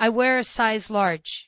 I wear a size large.